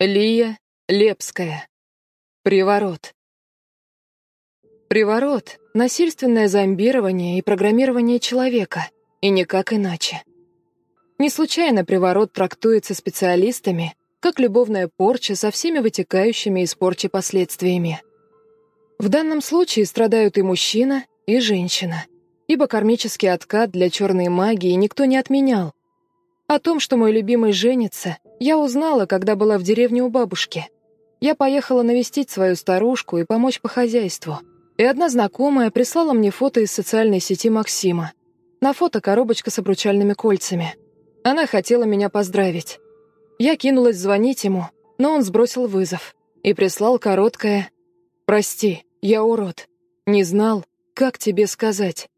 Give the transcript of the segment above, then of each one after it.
Лия Лепская. Приворот. Приворот — насильственное зомбирование и программирование человека, и никак иначе. Не случайно приворот трактуется специалистами как любовная порча со всеми вытекающими из порчи последствиями. В данном случае страдают и мужчина, и женщина, ибо кармический откат для черной магии никто не отменял. О том, что мой любимый женится, я узнала, когда была в деревне у бабушки. Я поехала навестить свою старушку и помочь по хозяйству. И одна знакомая прислала мне фото из социальной сети Максима. На фото коробочка с обручальными кольцами. Она хотела меня поздравить. Я кинулась звонить ему, но он сбросил вызов и прислал короткое «Прости, я урод. Не знал, как тебе сказать».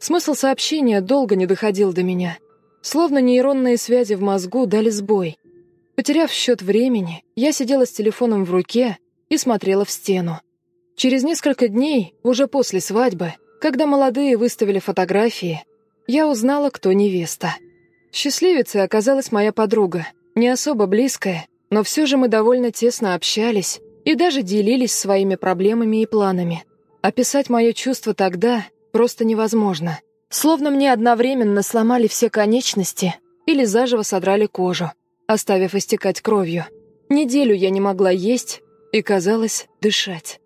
Смысл сообщения долго не доходил до меня. Словно нейронные связи в мозгу дали сбой. Потеряв счет времени, я сидела с телефоном в руке и смотрела в стену. Через несколько дней, уже после свадьбы, когда молодые выставили фотографии, я узнала, кто невеста. Счастливицей оказалась моя подруга, не особо близкая, но все же мы довольно тесно общались и даже делились своими проблемами и планами. Описать мое чувство тогда просто невозможно. Словно мне одновременно сломали все конечности или заживо содрали кожу, оставив истекать кровью. Неделю я не могла есть и, казалось, дышать.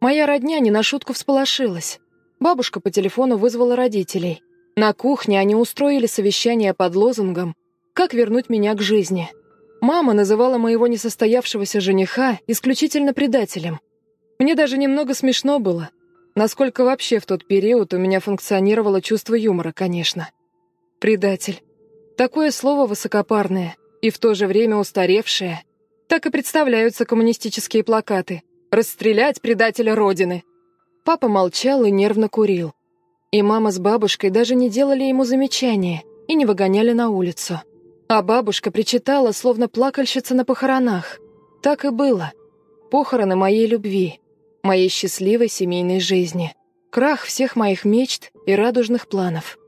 Моя родня не на шутку всполошилась. Бабушка по телефону вызвала родителей. На кухне они устроили совещание под лозунгом «Как вернуть меня к жизни?». Мама называла моего несостоявшегося жениха исключительно предателем. Мне даже немного смешно было — Насколько вообще в тот период у меня функционировало чувство юмора, конечно. Предатель. Такое слово высокопарное и в то же время устаревшее. Так и представляются коммунистические плакаты. «Расстрелять предателя Родины». Папа молчал и нервно курил. И мама с бабушкой даже не делали ему замечания и не выгоняли на улицу. А бабушка причитала, словно плакальщица на похоронах. Так и было. Похороны моей любви моей счастливой семейной жизни. Крах всех моих мечт и радужных планов.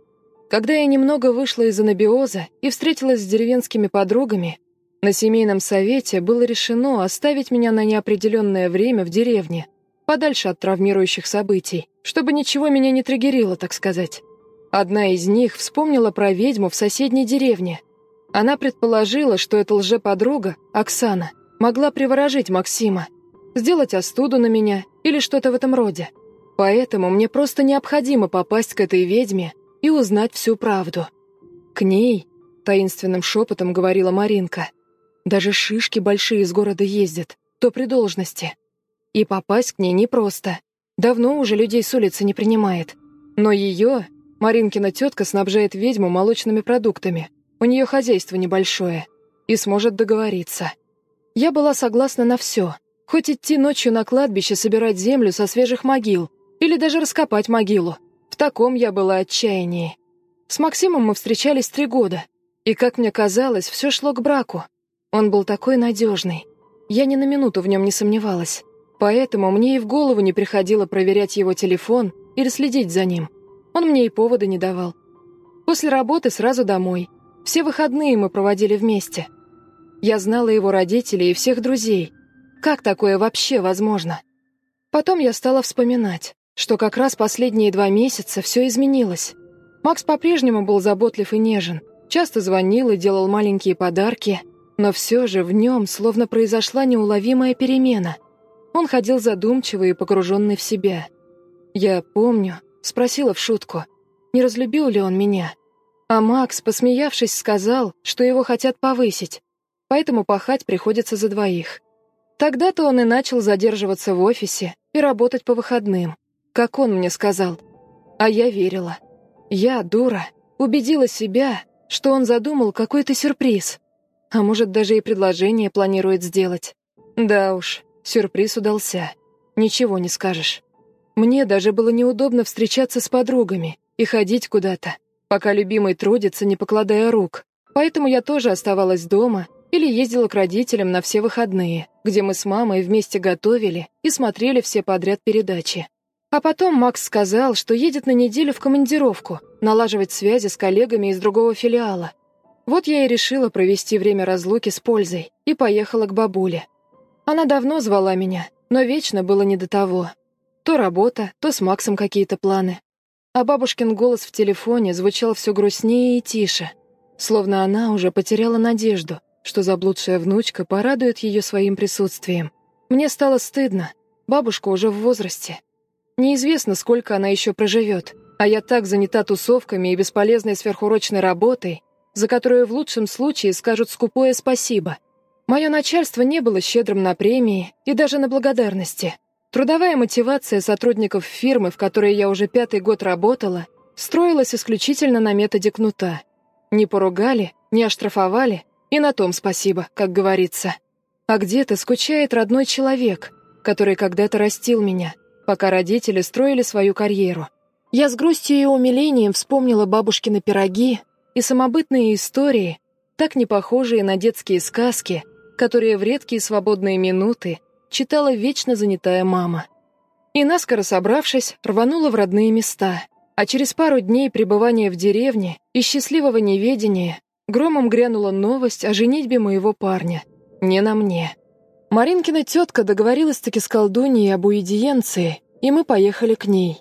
Когда я немного вышла из анабиоза и встретилась с деревенскими подругами, на семейном совете было решено оставить меня на неопределенное время в деревне, подальше от травмирующих событий, чтобы ничего меня не триггерило, так сказать. Одна из них вспомнила про ведьму в соседней деревне. Она предположила, что эта лжеподруга, Оксана, могла приворожить Максима, сделать остуду на меня или что-то в этом роде. Поэтому мне просто необходимо попасть к этой ведьме и узнать всю правду. К ней, таинственным шепотом говорила Маринка, даже шишки большие из города ездят, то при должности. И попасть к ней непросто. Давно уже людей с улицы не принимает. Но ее, Маринкина тетка, снабжает ведьму молочными продуктами. У нее хозяйство небольшое. И сможет договориться. Я была согласна на все, Хоть идти ночью на кладбище собирать землю со свежих могил, или даже раскопать могилу. В таком я была отчаянии. С Максимом мы встречались три года, и, как мне казалось, все шло к браку. Он был такой надежный. Я ни на минуту в нем не сомневалась. Поэтому мне и в голову не приходило проверять его телефон или следить за ним. Он мне и повода не давал. После работы сразу домой. Все выходные мы проводили вместе. Я знала его родителей и всех друзей — как такое вообще возможно? Потом я стала вспоминать, что как раз последние два месяца все изменилось. Макс по-прежнему был заботлив и нежен, часто звонил и делал маленькие подарки, но все же в нем словно произошла неуловимая перемена. Он ходил задумчивый и погруженный в себя. Я помню, спросила в шутку, не разлюбил ли он меня. А Макс, посмеявшись, сказал, что его хотят повысить, поэтому пахать приходится за двоих. Тогда-то он и начал задерживаться в офисе и работать по выходным, как он мне сказал. А я верила. Я, дура, убедила себя, что он задумал какой-то сюрприз. А может, даже и предложение планирует сделать. Да уж, сюрприз удался. Ничего не скажешь. Мне даже было неудобно встречаться с подругами и ходить куда-то, пока любимый трудится, не покладая рук. Поэтому я тоже оставалась дома или ездила к родителям на все выходные, где мы с мамой вместе готовили и смотрели все подряд передачи. А потом Макс сказал, что едет на неделю в командировку, налаживать связи с коллегами из другого филиала. Вот я и решила провести время разлуки с пользой и поехала к бабуле. Она давно звала меня, но вечно было не до того. То работа, то с Максом какие-то планы. А бабушкин голос в телефоне звучал все грустнее и тише, словно она уже потеряла надежду, что заблудшая внучка порадует ее своим присутствием. Мне стало стыдно, бабушка уже в возрасте. Неизвестно, сколько она еще проживет, а я так занята тусовками и бесполезной сверхурочной работой, за которую в лучшем случае скажут скупое спасибо. Мое начальство не было щедрым на премии и даже на благодарности. Трудовая мотивация сотрудников фирмы, в которой я уже пятый год работала, строилась исключительно на методе кнута. Не поругали, не оштрафовали, и на том спасибо, как говорится. А где-то скучает родной человек, который когда-то растил меня, пока родители строили свою карьеру. Я с грустью и умилением вспомнила бабушкины пироги и самобытные истории, так не похожие на детские сказки, которые в редкие свободные минуты читала вечно занятая мама. И наскоро собравшись, рванула в родные места, а через пару дней пребывания в деревне и счастливого неведения громом грянула новость о женитьбе моего парня. Не на мне. Маринкина тетка договорилась-таки с колдуньей об уидиенции, и мы поехали к ней.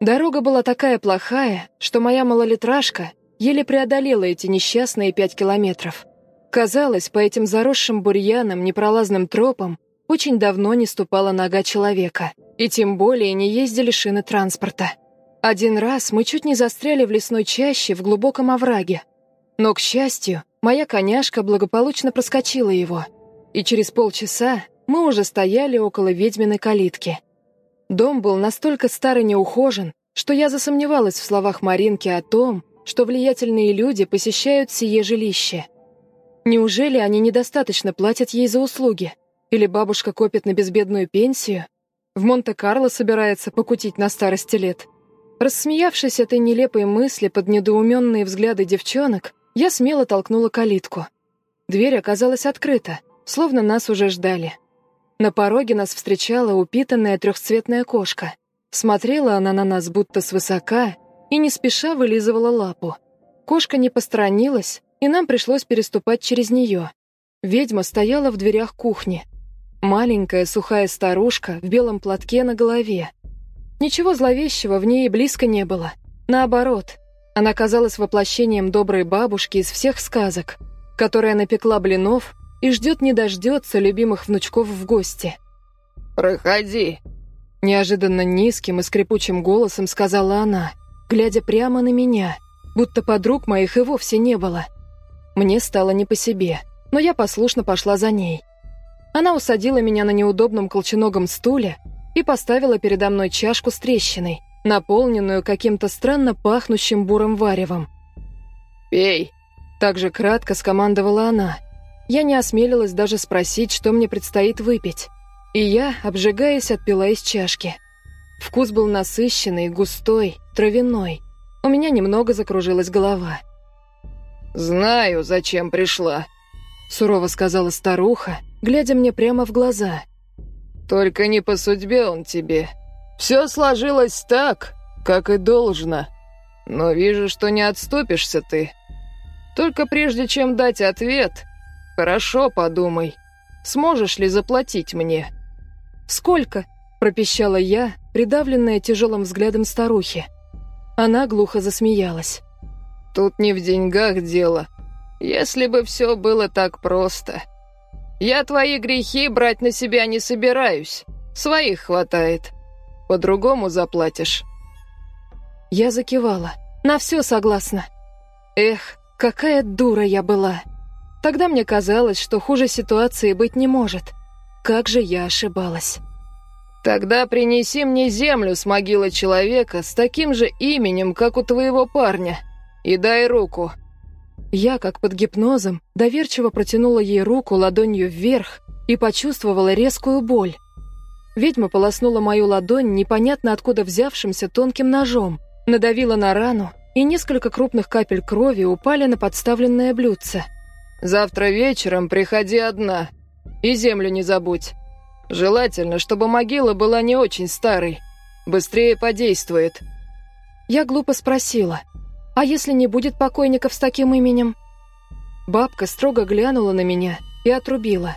Дорога была такая плохая, что моя малолитражка еле преодолела эти несчастные пять километров. Казалось, по этим заросшим бурьянам, непролазным тропам очень давно не ступала нога человека, и тем более не ездили шины транспорта. Один раз мы чуть не застряли в лесной чаще в глубоком овраге. Но, к счастью, моя коняшка благополучно проскочила его, и через полчаса мы уже стояли около ведьминой калитки. Дом был настолько стар и неухожен, что я засомневалась в словах Маринки о том, что влиятельные люди посещают сие жилище. Неужели они недостаточно платят ей за услуги? Или бабушка копит на безбедную пенсию? В Монте-Карло собирается покутить на старости лет? Рассмеявшись этой нелепой мысли под недоуменные взгляды девчонок, я смело толкнула калитку. Дверь оказалась открыта, словно нас уже ждали. На пороге нас встречала упитанная трехцветная кошка. Смотрела она на нас будто свысока и не спеша вылизывала лапу. Кошка не посторонилась, и нам пришлось переступать через нее. Ведьма стояла в дверях кухни. Маленькая сухая старушка в белом платке на голове. Ничего зловещего в ней и близко не было. Наоборот, она казалась воплощением доброй бабушки из всех сказок, которая напекла блинов и ждет не дождется любимых внучков в гости. «Проходи», — неожиданно низким и скрипучим голосом сказала она — глядя прямо на меня, будто подруг моих и вовсе не было. Мне стало не по себе, но я послушно пошла за ней. Она усадила меня на неудобном колченогом стуле и поставила передо мной чашку с трещиной, наполненную каким-то странно пахнущим бурым варевом. «Пей!» Так же кратко скомандовала она. Я не осмелилась даже спросить, что мне предстоит выпить. И я, обжигаясь, отпила из чашки. Вкус был насыщенный, густой, травяной. У меня немного закружилась голова. «Знаю, зачем пришла», — сурово сказала старуха, глядя мне прямо в глаза. «Только не по судьбе он тебе. Все сложилось так, как и должно. Но вижу, что не отступишься ты. Только прежде чем дать ответ, хорошо подумай, сможешь ли заплатить мне?» «Сколько?» — пропищала я, придавленная тяжелым взглядом старухи. Она глухо засмеялась. «Тут не в деньгах дело. Если бы все было так просто. Я твои грехи брать на себя не собираюсь. Своих хватает. По-другому заплатишь». Я закивала. На все согласна. Эх, какая дура я была. Тогда мне казалось, что хуже ситуации быть не может. Как же я ошибалась. Тогда принеси мне землю с могилы человека с таким же именем, как у твоего парня, и дай руку». Я, как под гипнозом, доверчиво протянула ей руку ладонью вверх и почувствовала резкую боль. Ведьма полоснула мою ладонь непонятно откуда взявшимся тонким ножом, надавила на рану, и несколько крупных капель крови упали на подставленное блюдце. «Завтра вечером приходи одна, и землю не забудь». Желательно, чтобы могила была не очень старой. Быстрее подействует». Я глупо спросила, «А если не будет покойников с таким именем?» Бабка строго глянула на меня и отрубила.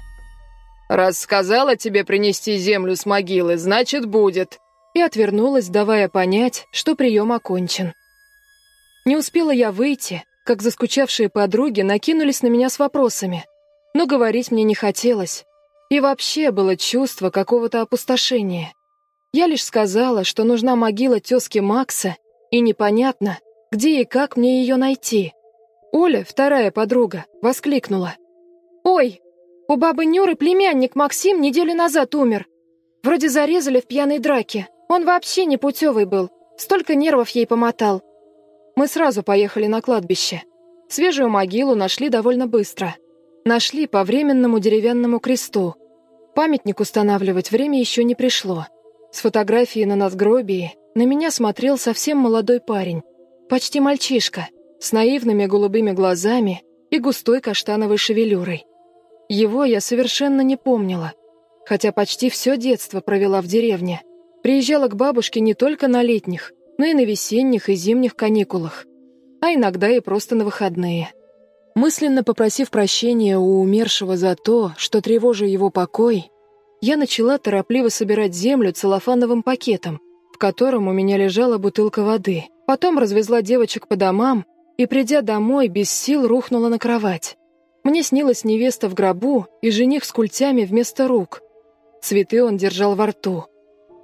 «Раз сказала тебе принести землю с могилы, значит, будет!» И отвернулась, давая понять, что прием окончен. Не успела я выйти, как заскучавшие подруги накинулись на меня с вопросами. Но говорить мне не хотелось. И вообще было чувство какого-то опустошения. Я лишь сказала, что нужна могила тезки Макса, и непонятно, где и как мне ее найти. Оля, вторая подруга, воскликнула. «Ой, у бабы Нюры племянник Максим неделю назад умер. Вроде зарезали в пьяной драке. Он вообще не путевый был. Столько нервов ей помотал. Мы сразу поехали на кладбище. Свежую могилу нашли довольно быстро. Нашли по временному деревянному кресту. Памятник устанавливать время еще не пришло. С фотографии на надгробии на меня смотрел совсем молодой парень. Почти мальчишка, с наивными голубыми глазами и густой каштановой шевелюрой. Его я совершенно не помнила, хотя почти все детство провела в деревне. Приезжала к бабушке не только на летних, но и на весенних и зимних каникулах, а иногда и просто на выходные. Мысленно попросив прощения у умершего за то, что тревожу его покой, я начала торопливо собирать землю целлофановым пакетом, в котором у меня лежала бутылка воды. Потом развезла девочек по домам и, придя домой, без сил рухнула на кровать. Мне снилась невеста в гробу и жених с культями вместо рук. Цветы он держал во рту.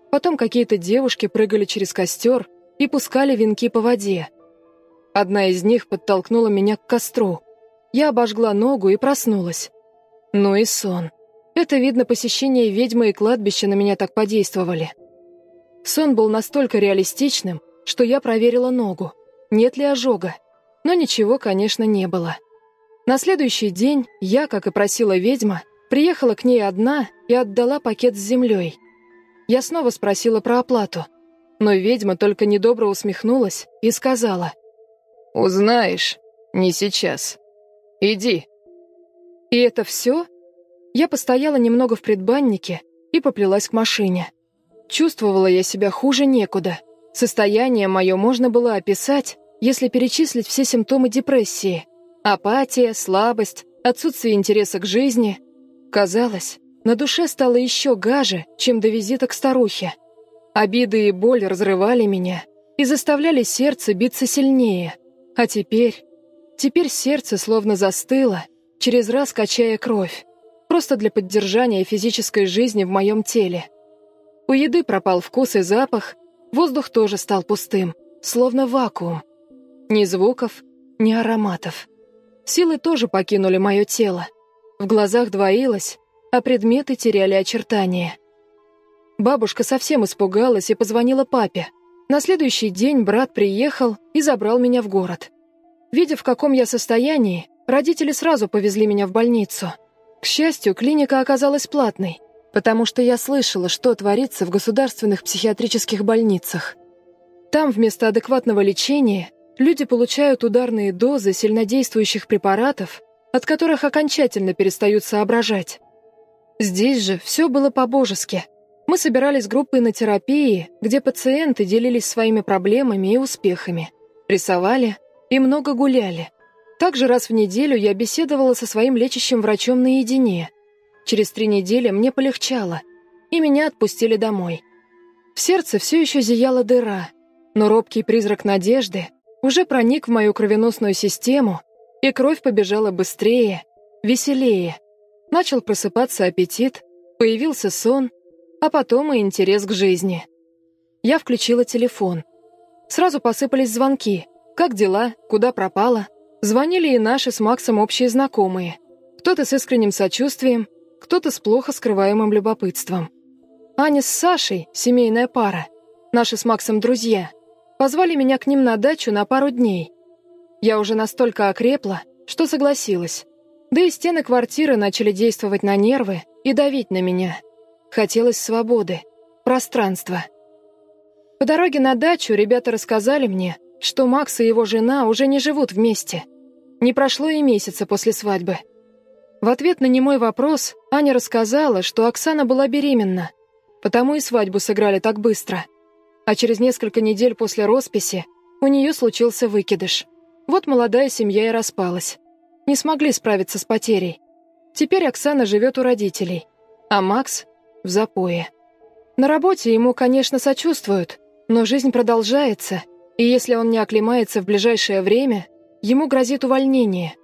Потом какие-то девушки прыгали через костер и пускали венки по воде. Одна из них подтолкнула меня к костру. Я обожгла ногу и проснулась. Ну и сон. Это, видно, посещение ведьмы и кладбища на меня так подействовали. Сон был настолько реалистичным, что я проверила ногу, нет ли ожога. Но ничего, конечно, не было. На следующий день я, как и просила ведьма, приехала к ней одна и отдала пакет с землей. Я снова спросила про оплату, но ведьма только недобро усмехнулась и сказала. «Узнаешь, не сейчас. Иди». И это все? Я постояла немного в предбаннике и поплелась к машине. Чувствовала я себя хуже некуда. Состояние мое можно было описать, если перечислить все симптомы депрессии. Апатия, слабость, отсутствие интереса к жизни. Казалось, на душе стало еще гаже, чем до визита к старухе. Обиды и боль разрывали меня и заставляли сердце биться сильнее. А теперь... Теперь сердце словно застыло, через раз качая кровь, просто для поддержания физической жизни в моем теле. У еды пропал вкус и запах, воздух тоже стал пустым, словно вакуум. Ни звуков, ни ароматов. Силы тоже покинули мое тело. В глазах двоилось, а предметы теряли очертания. Бабушка совсем испугалась и позвонила папе. На следующий день брат приехал и забрал меня в город. Видя, в каком я состоянии, родители сразу повезли меня в больницу. К счастью, клиника оказалась платной, потому что я слышала, что творится в государственных психиатрических больницах. Там вместо адекватного лечения люди получают ударные дозы сильнодействующих препаратов, от которых окончательно перестают соображать. Здесь же все было по-божески – мы собирались группой на терапии, где пациенты делились своими проблемами и успехами, рисовали и много гуляли. Также раз в неделю я беседовала со своим лечащим врачом наедине. Через три недели мне полегчало, и меня отпустили домой. В сердце все еще зияла дыра, но робкий призрак надежды уже проник в мою кровеносную систему, и кровь побежала быстрее, веселее. Начал просыпаться аппетит, появился сон — а потом и интерес к жизни. Я включила телефон. Сразу посыпались звонки. Как дела? Куда пропала? Звонили и наши с Максом общие знакомые. Кто-то с искренним сочувствием, кто-то с плохо скрываемым любопытством. Аня с Сашей, семейная пара, наши с Максом друзья, позвали меня к ним на дачу на пару дней. Я уже настолько окрепла, что согласилась. Да и стены квартиры начали действовать на нервы и давить на меня. Хотелось свободы, пространства. По дороге на дачу ребята рассказали мне, что Макс и его жена уже не живут вместе. Не прошло и месяца после свадьбы. В ответ на немой вопрос Аня рассказала, что Оксана была беременна, потому и свадьбу сыграли так быстро. А через несколько недель после росписи у нее случился выкидыш. Вот молодая семья и распалась. не смогли справиться с потерей. Теперь Оксана живет у родителей, а Макс — в запое. На работе ему, конечно, сочувствуют, но жизнь продолжается, и если он не оклемается в ближайшее время, ему грозит увольнение.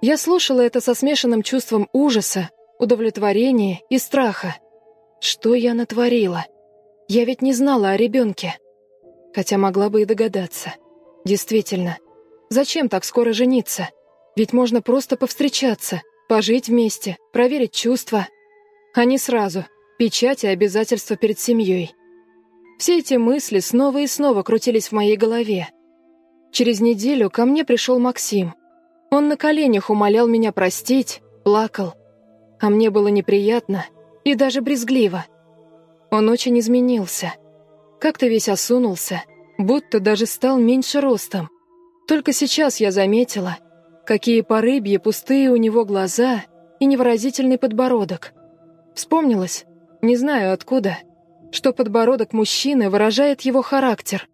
Я слушала это со смешанным чувством ужаса, удовлетворения и страха. Что я натворила? Я ведь не знала о ребенке. Хотя могла бы и догадаться. Действительно, зачем так скоро жениться? Ведь можно просто повстречаться, пожить вместе, проверить чувства. А не сразу, печать и обязательства перед семьей. Все эти мысли снова и снова крутились в моей голове. Через неделю ко мне пришел Максим. Он на коленях умолял меня простить, плакал. А мне было неприятно и даже брезгливо. Он очень изменился. Как-то весь осунулся, будто даже стал меньше ростом. Только сейчас я заметила, какие порыбьи пустые у него глаза и невыразительный подбородок. Вспомнилось, не знаю откуда, что подбородок мужчины выражает его характер.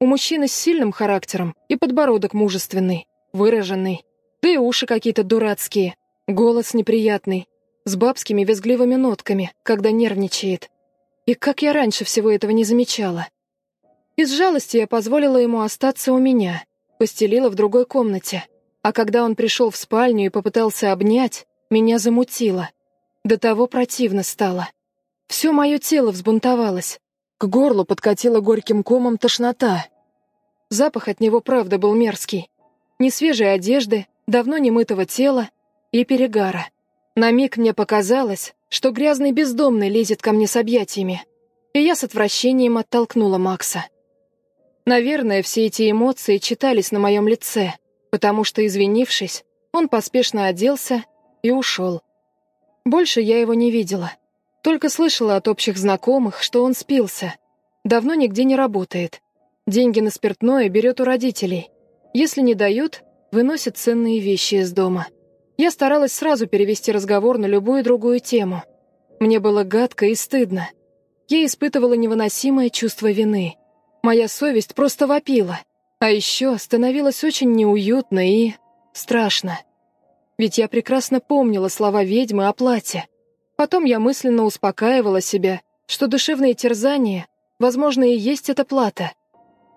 У мужчины с сильным характером и подбородок мужественный, выраженный, да и уши какие-то дурацкие, голос неприятный, с бабскими визгливыми нотками, когда нервничает. И как я раньше всего этого не замечала. Из жалости я позволила ему остаться у меня, постелила в другой комнате. А когда он пришел в спальню и попытался обнять, меня замутило. До того противно стало. Все мое тело взбунтовалось. К горлу подкатила горьким комом тошнота. Запах от него, правда, был мерзкий. Несвежей одежды, давно не мытого тела и перегара. На миг мне показалось, что грязный бездомный лезет ко мне с объятиями, и я с отвращением оттолкнула Макса. Наверное, все эти эмоции читались на моем лице, потому что, извинившись, он поспешно оделся и ушел. Больше я его не видела, только слышала от общих знакомых, что он спился. Давно нигде не работает. Деньги на спиртное берет у родителей. Если не дают, выносит ценные вещи из дома. Я старалась сразу перевести разговор на любую другую тему. Мне было гадко и стыдно. Я испытывала невыносимое чувство вины. Моя совесть просто вопила. А еще становилось очень неуютно и... страшно. Ведь я прекрасно помнила слова ведьмы о плате. Потом я мысленно успокаивала себя, что душевные терзания, возможно, и есть эта плата.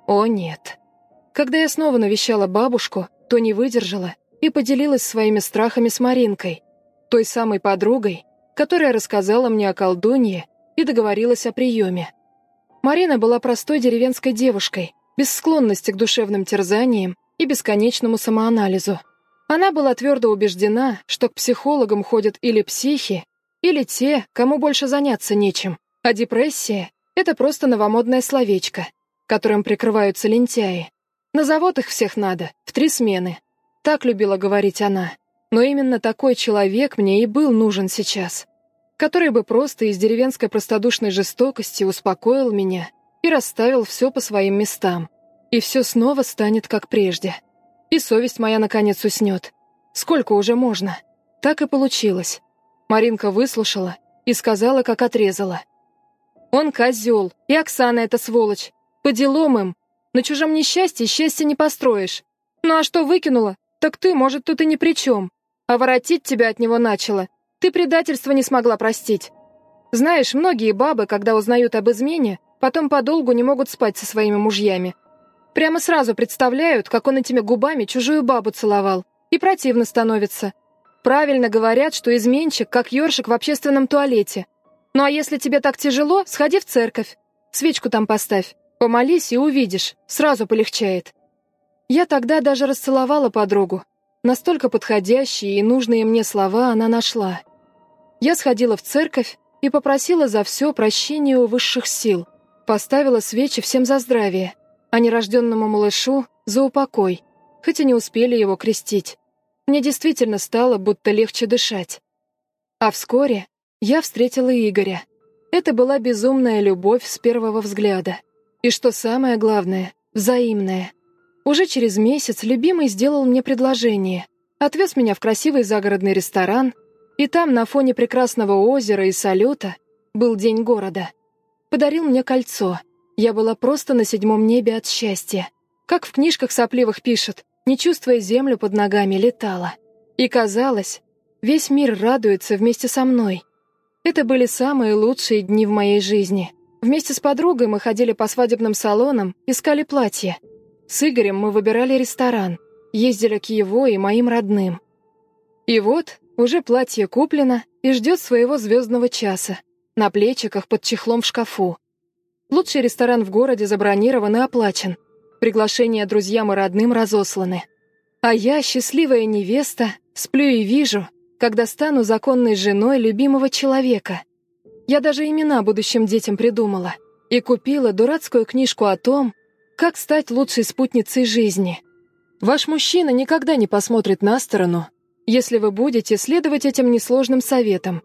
О, нет. Когда я снова навещала бабушку, то не выдержала и поделилась своими страхами с Маринкой, той самой подругой, которая рассказала мне о колдунье и договорилась о приеме. Марина была простой деревенской девушкой, без склонности к душевным терзаниям и бесконечному самоанализу. Она была твердо убеждена, что к психологам ходят или психи, или те, кому больше заняться нечем, а депрессия — это просто новомодное словечко, которым прикрываются лентяи. На завод их всех надо, в три смены, так любила говорить она. Но именно такой человек мне и был нужен сейчас. Который бы просто из деревенской простодушной жестокости успокоил меня и расставил все по своим местам. И все снова станет как прежде. И совесть моя наконец уснет. Сколько уже можно? Так и получилось. Маринка выслушала и сказала, как отрезала. Он козел, и Оксана эта сволочь. По делам им. На чужом несчастье счастье не построишь. Ну а что выкинула, так ты, может, тут и ни при чем. А воротить тебя от него начала. Ты предательство не смогла простить. Знаешь, многие бабы, когда узнают об измене, потом подолгу не могут спать со своими мужьями. Прямо сразу представляют, как он этими губами чужую бабу целовал. И противно становится. Правильно говорят, что изменщик, как ёршик в общественном туалете. Ну а если тебе так тяжело, сходи в церковь. Свечку там поставь. Помолись и увидишь. Сразу полегчает. Я тогда даже расцеловала подругу. Настолько подходящие и нужные мне слова она нашла. Я сходила в церковь и попросила за все прощения у высших сил. Поставила свечи всем за здравие, а нерожденному малышу — за упокой, хоть и не успели его крестить. Мне действительно стало будто легче дышать. А вскоре я встретила Игоря. Это была безумная любовь с первого взгляда. И что самое главное, взаимная. Уже через месяц любимый сделал мне предложение. Отвез меня в красивый загородный ресторан, и там, на фоне прекрасного озера и салюта, был день города. Подарил мне кольцо. Я была просто на седьмом небе от счастья. Как в книжках сопливых пишут, не чувствуя землю под ногами, летала. И казалось, весь мир радуется вместе со мной. Это были самые лучшие дни в моей жизни. Вместе с подругой мы ходили по свадебным салонам, искали платья. С Игорем мы выбирали ресторан, ездили к его и моим родным. И вот уже платье куплено и ждет своего звездного часа. На плечиках под чехлом в шкафу. Лучший ресторан в городе забронирован и оплачен. Приглашения друзьям и родным разосланы. А я, счастливая невеста, сплю и вижу, когда стану законной женой любимого человека. Я даже имена будущим детям придумала и купила дурацкую книжку о том, как стать лучшей спутницей жизни. Ваш мужчина никогда не посмотрит на сторону, если вы будете следовать этим несложным советам.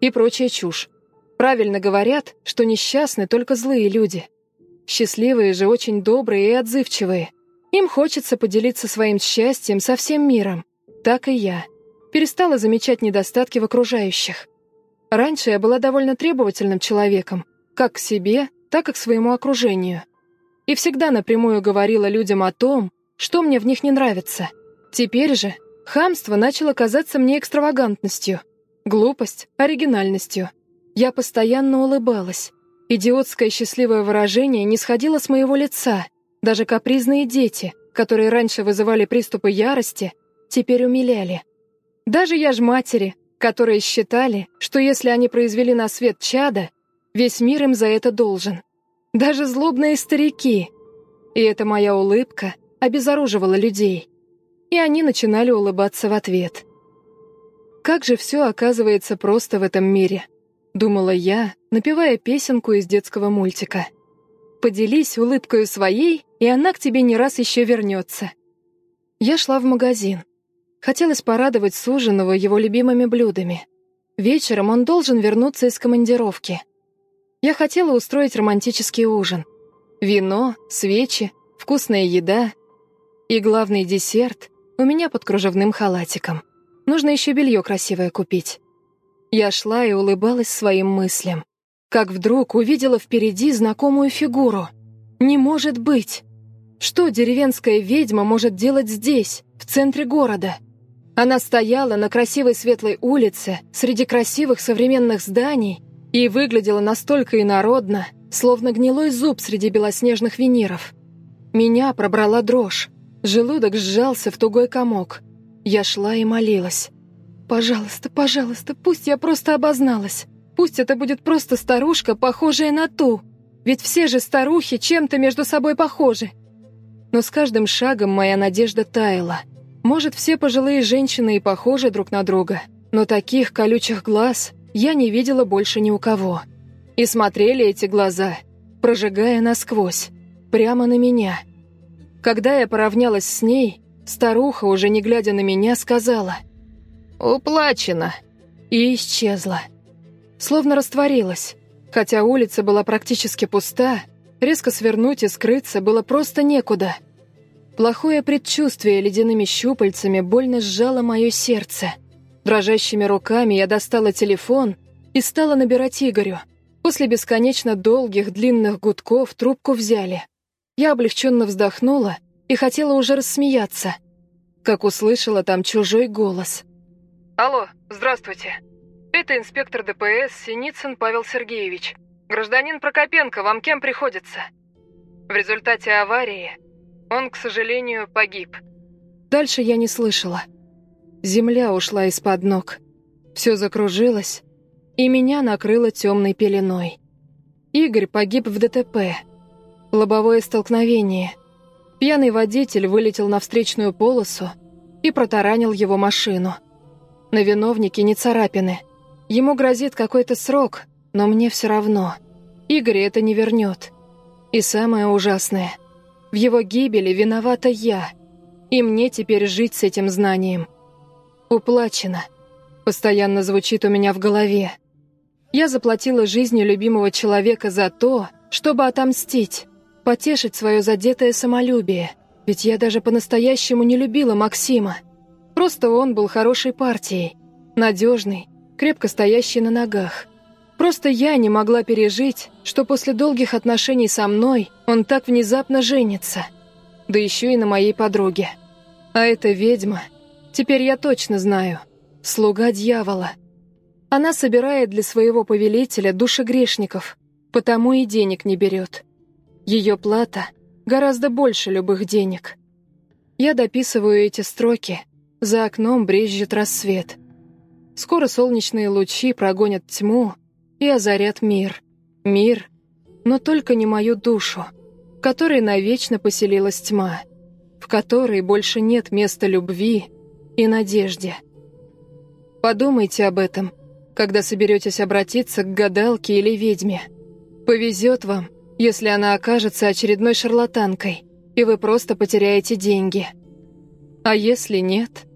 И прочая чушь. Правильно говорят, что несчастны только злые люди. Счастливые же очень добрые и отзывчивые. Им хочется поделиться своим счастьем со всем миром. Так и я. Перестала замечать недостатки в окружающих. Раньше я была довольно требовательным человеком, как к себе, так и к своему окружению. И всегда напрямую говорила людям о том, что мне в них не нравится. Теперь же хамство начало казаться мне экстравагантностью, глупость — оригинальностью — я постоянно улыбалась. Идиотское счастливое выражение не сходило с моего лица. Даже капризные дети, которые раньше вызывали приступы ярости, теперь умиляли. Даже я ж матери, которые считали, что если они произвели на свет чада, весь мир им за это должен. Даже злобные старики. И эта моя улыбка обезоруживала людей. И они начинали улыбаться в ответ. Как же все оказывается просто в этом мире. — думала я, напевая песенку из детского мультика. «Поделись улыбкой своей, и она к тебе не раз еще вернется». Я шла в магазин. Хотелось порадовать суженого его любимыми блюдами. Вечером он должен вернуться из командировки. Я хотела устроить романтический ужин. Вино, свечи, вкусная еда и главный десерт у меня под кружевным халатиком. Нужно еще белье красивое купить. Я шла и улыбалась своим мыслям. Как вдруг увидела впереди знакомую фигуру. Не может быть! Что деревенская ведьма может делать здесь, в центре города? Она стояла на красивой светлой улице, среди красивых современных зданий, и выглядела настолько инородно, словно гнилой зуб среди белоснежных виниров. Меня пробрала дрожь, желудок сжался в тугой комок. Я шла и молилась. Пожалуйста, пожалуйста, пусть я просто обозналась. Пусть это будет просто старушка, похожая на ту. Ведь все же старухи чем-то между собой похожи. Но с каждым шагом моя надежда таяла. Может, все пожилые женщины и похожи друг на друга, но таких колючих глаз я не видела больше ни у кого. И смотрели эти глаза, прожигая насквозь, прямо на меня. Когда я поравнялась с ней, старуха, уже не глядя на меня, сказала — «Уплачено!» И исчезла. Словно растворилась. Хотя улица была практически пуста, резко свернуть и скрыться было просто некуда. Плохое предчувствие ледяными щупальцами больно сжало мое сердце. Дрожащими руками я достала телефон и стала набирать Игорю. После бесконечно долгих длинных гудков трубку взяли. Я облегченно вздохнула и хотела уже рассмеяться, как услышала там чужой голос. Алло, здравствуйте. Это инспектор ДПС Синицын Павел Сергеевич. Гражданин Прокопенко, вам кем приходится? В результате аварии он, к сожалению, погиб. Дальше я не слышала. Земля ушла из-под ног. Все закружилось, и меня накрыло темной пеленой. Игорь погиб в ДТП. Лобовое столкновение. Пьяный водитель вылетел на встречную полосу и протаранил его машину. На виновнике не царапины. Ему грозит какой-то срок, но мне все равно. Игорь это не вернет. И самое ужасное, в его гибели виновата я. И мне теперь жить с этим знанием. Уплачено. Постоянно звучит у меня в голове. Я заплатила жизнью любимого человека за то, чтобы отомстить, потешить свое задетое самолюбие. Ведь я даже по-настоящему не любила Максима. Просто он был хорошей партией, надежный, крепко стоящий на ногах. Просто я не могла пережить, что после долгих отношений со мной он так внезапно женится. Да еще и на моей подруге. А эта ведьма, теперь я точно знаю, слуга дьявола. Она собирает для своего повелителя души грешников, потому и денег не берет. Ее плата гораздо больше любых денег. Я дописываю эти строки, за окном брезжит рассвет. Скоро солнечные лучи прогонят тьму и озарят мир. Мир, но только не мою душу, в которой навечно поселилась тьма, в которой больше нет места любви и надежде. Подумайте об этом, когда соберетесь обратиться к гадалке или ведьме. Повезет вам, если она окажется очередной шарлатанкой, и вы просто потеряете деньги. А если нет,